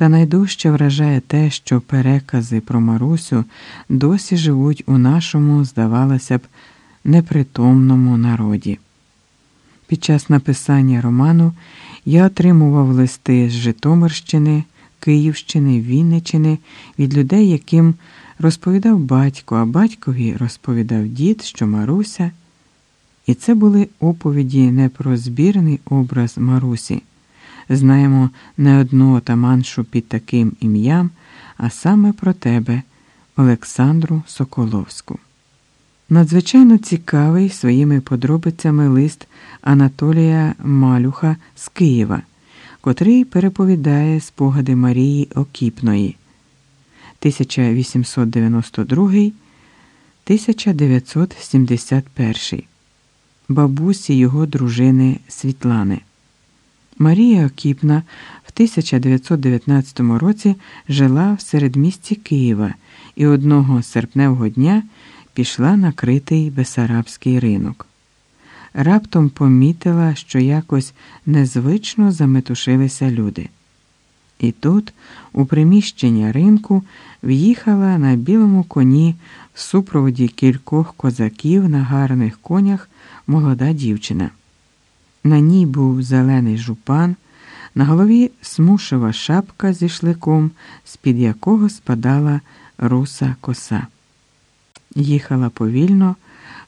Та найдужче вражає те, що перекази про Марусю досі живуть у нашому, здавалося б, непритомному народі. Під час написання роману я отримував листи з Житомирщини, Київщини, Вінничини від людей, яким розповідав батько, а батькові розповідав дід, що Маруся. І це були оповіді не про збірний образ Марусі. Знаємо не одну отаманшу під таким ім'ям, а саме про тебе, Олександру Соколовську. Надзвичайно цікавий своїми подробицями лист Анатолія Малюха з Києва, котрий переповідає спогади Марії Окіпної 1892 1971 бабусі його дружини Світлани. Марія Окіпна в 1919 році жила в середмісті Києва і одного серпневого дня пішла на критий Бесарабський ринок. Раптом помітила, що якось незвично заметушилися люди. І тут, у приміщення ринку, в'їхала на білому коні в супроводі кількох козаків на гарних конях молода дівчина. На ній був зелений жупан, на голові смушева шапка зі шликом, з-під якого спадала руса коса. Їхала повільно,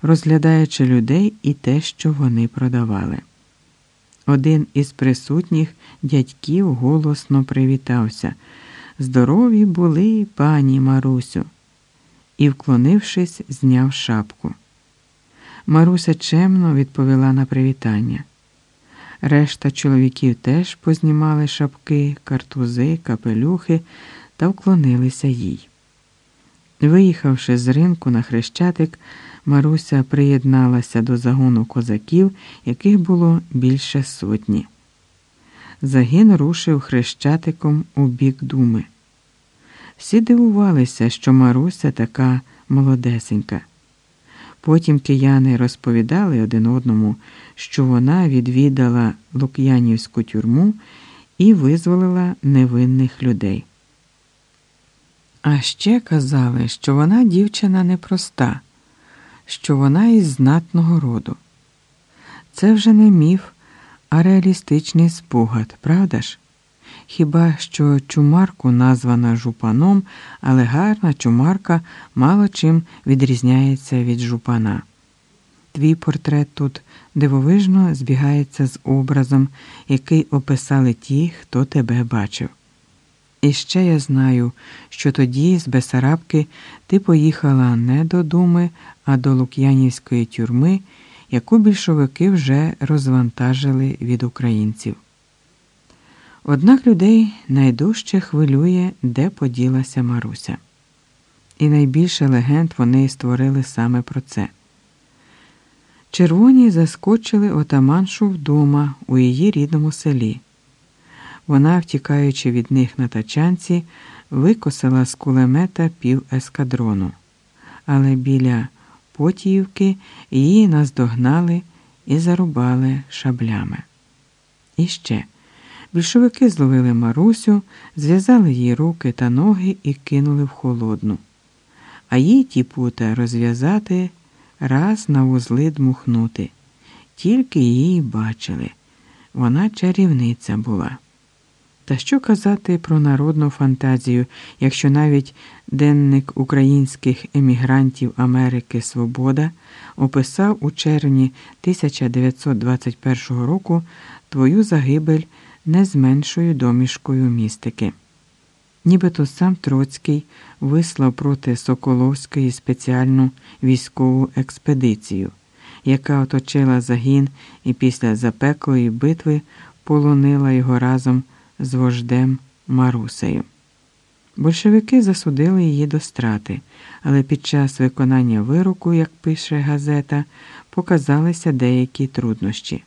розглядаючи людей і те, що вони продавали. Один із присутніх дядьків голосно привітався. Здорові були, пані Марусю, і, вклонившись, зняв шапку. Маруся чемно відповіла на привітання. Решта чоловіків теж познімали шапки, картузи, капелюхи та вклонилися їй. Виїхавши з ринку на хрещатик, Маруся приєдналася до загону козаків, яких було більше сотні. Загін рушив хрещатиком у бік думи. Всі дивувалися, що Маруся така молодесенька. Потім кияни розповідали один одному, що вона відвідала Лук'янівську тюрму і визволила невинних людей. А ще казали, що вона дівчина непроста, що вона із знатного роду. Це вже не міф, а реалістичний спогад, правда ж? Хіба що чумарку названа жупаном, але гарна чумарка мало чим відрізняється від жупана. Твій портрет тут дивовижно збігається з образом, який описали ті, хто тебе бачив. І ще я знаю, що тоді з Бесарабки ти поїхала не до Думи, а до Лук'янівської тюрми, яку більшовики вже розвантажили від українців. Однак людей найдужче хвилює, де поділася Маруся. І найбільше легенд вони створили саме про це. Червоні заскочили отаманшу вдома у її рідному селі. Вона, втікаючи від них на тачанці, викосила з кулемета пів ескадрону, але біля Потіївки її наздогнали і зарубали шаблями. І ще більшовики зловили Марусю, зв'язали їй руки та ноги і кинули в холодну, а їй ті пута розв'язати, раз на вузли дмухнути. Тільки її бачили. Вона чарівниця була. Та що казати про народну фантазію, якщо навіть денник українських емігрантів Америки Свобода описав у червні 1921 року твою загибель не з меншою домішкою містики. Нібито сам Троцький вислав проти Соколовської спеціальну військову експедицію, яка оточила загін і після запеклої битви полонила його разом з вождем Марусею. Большевики засудили її до страти, але під час виконання вироку, як пише газета, показалися деякі труднощі.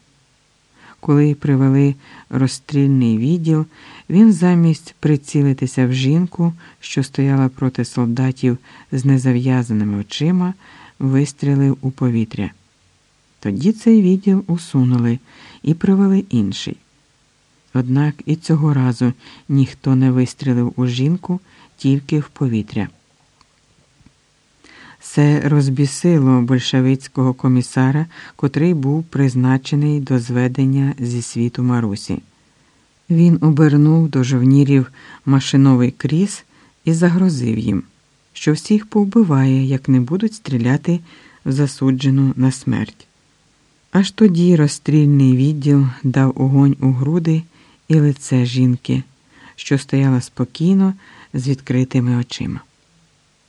Коли привели розстрільний відділ, він замість прицілитися в жінку, що стояла проти солдатів з незав'язаними очима, вистрілив у повітря. Тоді цей відділ усунули і привели інший. Однак і цього разу ніхто не вистрілив у жінку тільки в повітря. Це розбісило большевицького комісара, котрий був призначений до зведення зі світу Марусі. Він обернув до жовнірів машиновий кріс і загрозив їм, що всіх повбиває, як не будуть стріляти в засуджену на смерть. Аж тоді розстрільний відділ дав огонь у груди і лице жінки, що стояла спокійно з відкритими очима.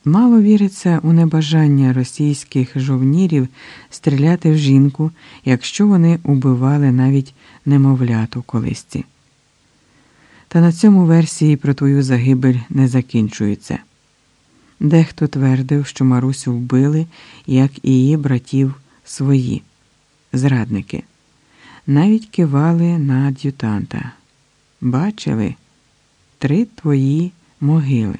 Мало віриться у небажання російських жовнірів стріляти в жінку, якщо вони убивали навіть немовлят у колисці. Та на цьому версії про твою загибель не закінчуються. Дехто твердив, що Марусю вбили, як і її братів свої, зрадники, навіть кивали на ад'ютанта. Бачили три твої могили.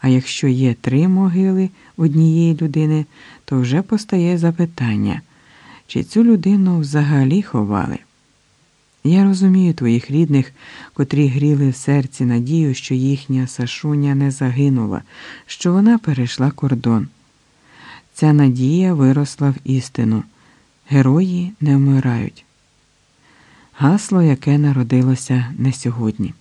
А якщо є три могили однієї людини, то вже постає запитання, чи цю людину взагалі ховали. Я розумію твоїх рідних, котрі гріли в серці надію, що їхня Сашуня не загинула, що вона перейшла кордон. Ця надія виросла в істину. Герої не вмирають. Гасло, яке народилося не сьогодні.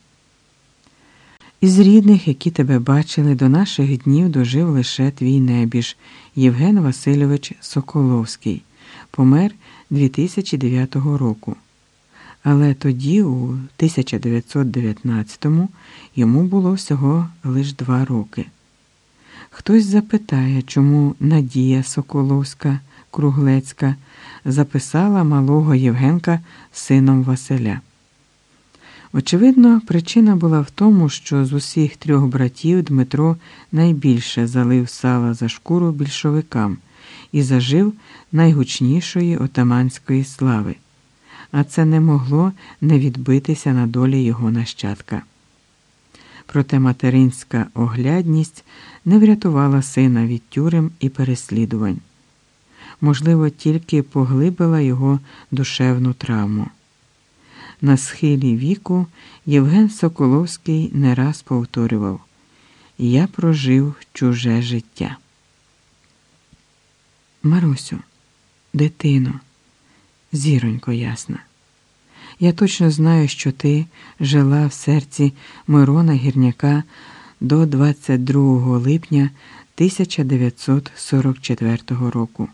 Із рідних, які тебе бачили, до наших днів дожив лише твій небіж Євген Васильович Соколовський, помер 2009 року. Але тоді, у 1919-му, йому було всього лише два роки. Хтось запитає, чому Надія Соколовська Круглецька записала малого Євгенка сином Василя. Очевидно, причина була в тому, що з усіх трьох братів Дмитро найбільше залив сала за шкуру більшовикам і зажив найгучнішої отаманської слави, а це не могло не відбитися на долі його нащадка. Проте материнська оглядність не врятувала сина від тюрем і переслідувань. Можливо, тільки поглибила його душевну травму. На схилі віку Євген Соколовський не раз повторював Я прожив чуже життя. Марусю, дитино, зіронько ясна. Я точно знаю, що ти жила в серці Мирона Гірняка до 22 липня 1944 року.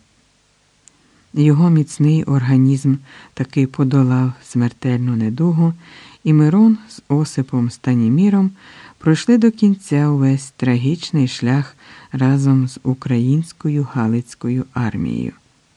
Його міцний організм таки подолав смертельну недугу, і Мирон з Осипом Станіміром пройшли до кінця увесь трагічний шлях разом з українською Галицькою армією.